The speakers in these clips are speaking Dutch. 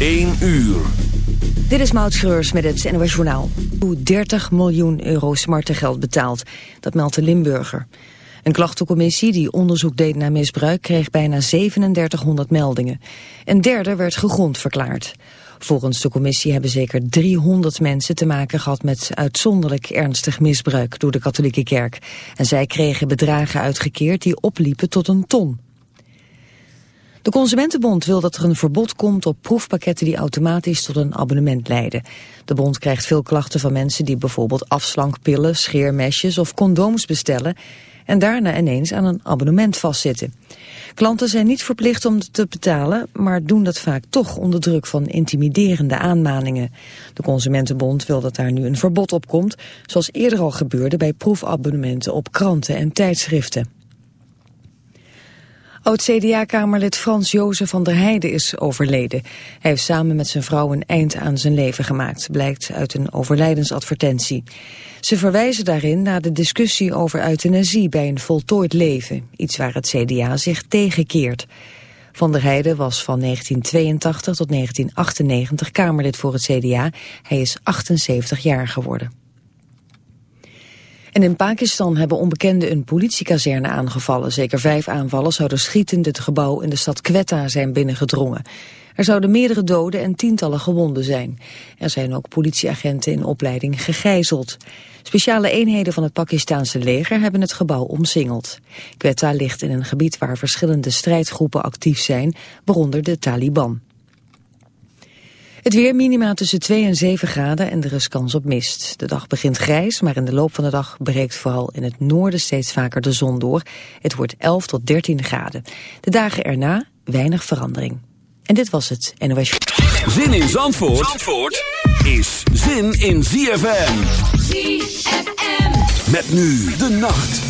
1 uur. Dit is Maud Schreurs met het NOS Journaal. 30 miljoen euro smartengeld betaald. Dat meldt de Limburger. Een klachtencommissie die onderzoek deed naar misbruik... kreeg bijna 3700 meldingen. Een derde werd gegrond verklaard. Volgens de commissie hebben zeker 300 mensen te maken gehad... met uitzonderlijk ernstig misbruik door de katholieke kerk. En zij kregen bedragen uitgekeerd die opliepen tot een ton. De Consumentenbond wil dat er een verbod komt op proefpakketten die automatisch tot een abonnement leiden. De bond krijgt veel klachten van mensen die bijvoorbeeld afslankpillen, scheermesjes of condooms bestellen en daarna ineens aan een abonnement vastzitten. Klanten zijn niet verplicht om te betalen, maar doen dat vaak toch onder druk van intimiderende aanmaningen. De Consumentenbond wil dat daar nu een verbod op komt, zoals eerder al gebeurde bij proefabonnementen op kranten en tijdschriften. Oud-CDA-kamerlid Frans Jozef van der Heijden is overleden. Hij heeft samen met zijn vrouw een eind aan zijn leven gemaakt, blijkt uit een overlijdensadvertentie. Ze verwijzen daarin naar de discussie over euthanasie bij een voltooid leven, iets waar het CDA zich tegenkeert. Van der Heijden was van 1982 tot 1998 Kamerlid voor het CDA. Hij is 78 jaar geworden. En in Pakistan hebben onbekenden een politiekazerne aangevallen. Zeker vijf aanvallers zouden schietend het gebouw in de stad Quetta zijn binnengedrongen. Er zouden meerdere doden en tientallen gewonden zijn. Er zijn ook politieagenten in opleiding gegijzeld. Speciale eenheden van het Pakistaanse leger hebben het gebouw omsingeld. Quetta ligt in een gebied waar verschillende strijdgroepen actief zijn, waaronder de Taliban. Het weer minima tussen 2 en 7 graden en er is kans op mist. De dag begint grijs, maar in de loop van de dag breekt vooral in het noorden steeds vaker de zon door. Het wordt 11 tot 13 graden. De dagen erna weinig verandering. En dit was het NOS. Zin in Zandvoort, Zandvoort is zin in ZFM. ZFM. Met nu de nacht.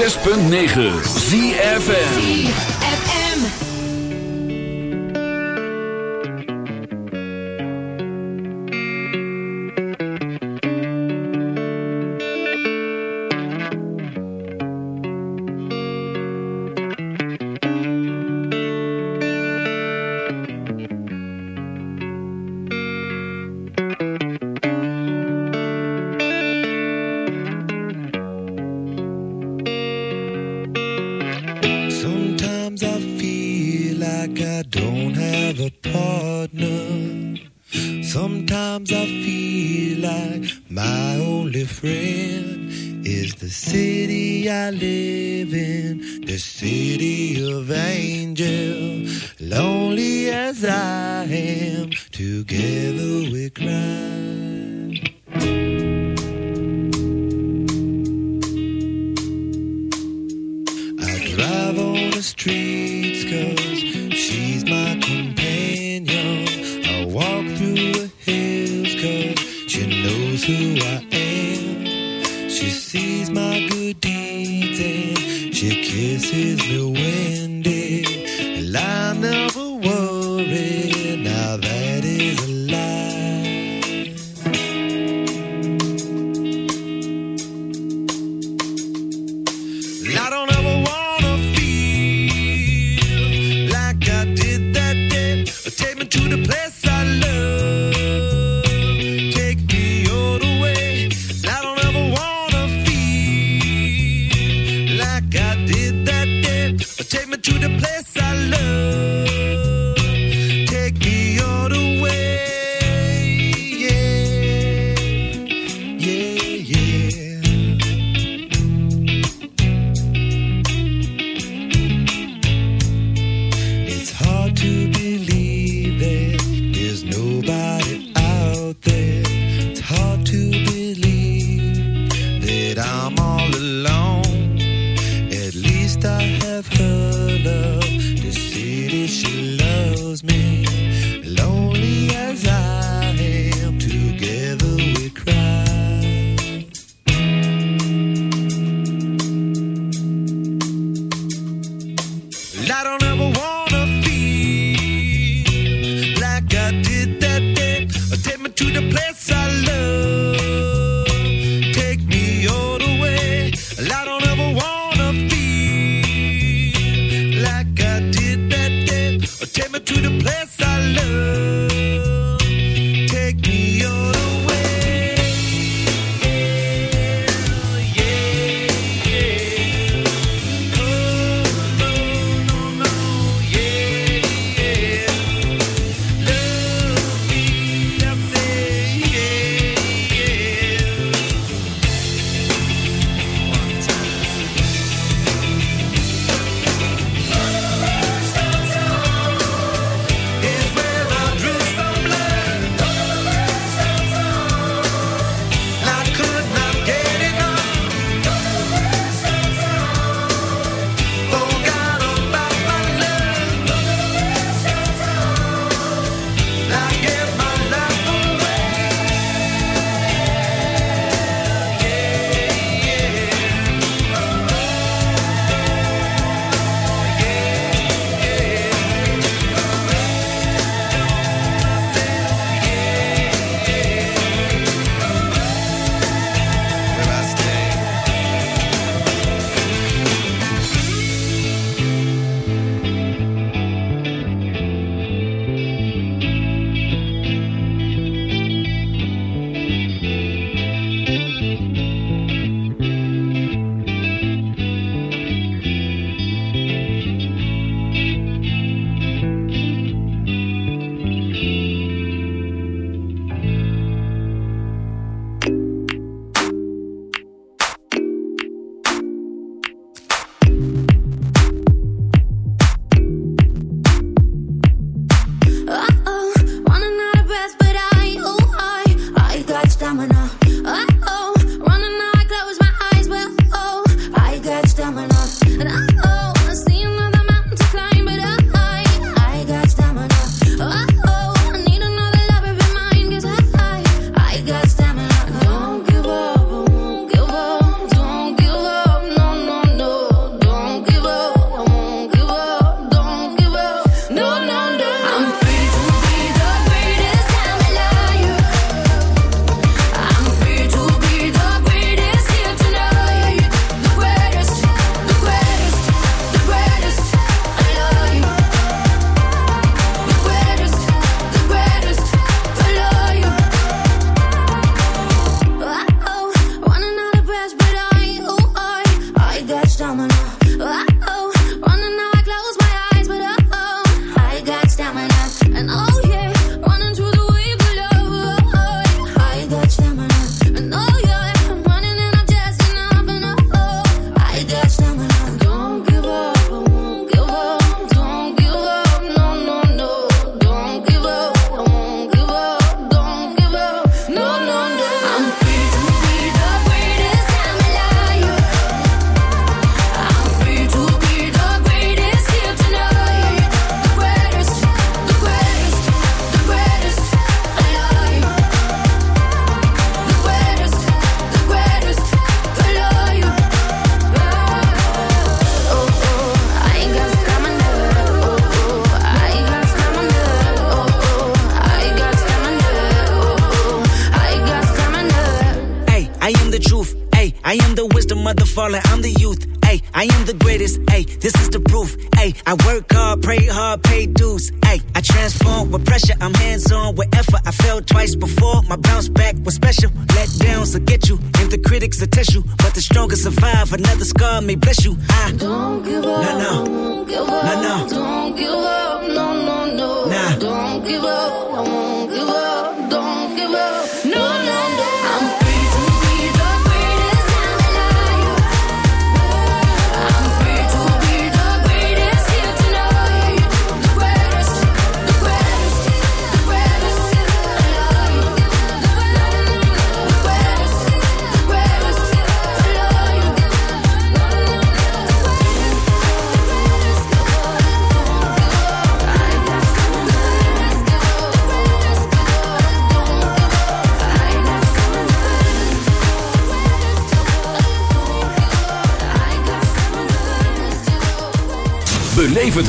106.9 ZFM.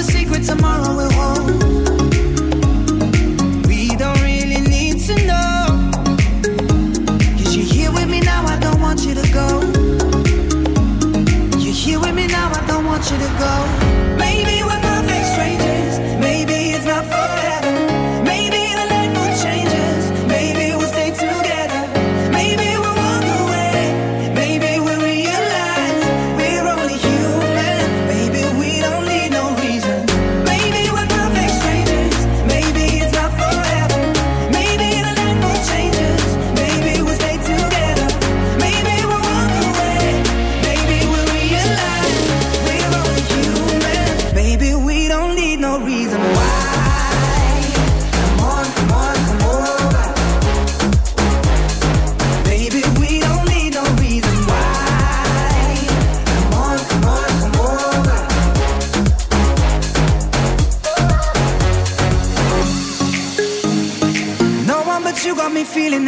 the secret tomorrow will hold. We don't really need to you're here with me now, I don't want you to go. You're here with me now, I don't want you to go.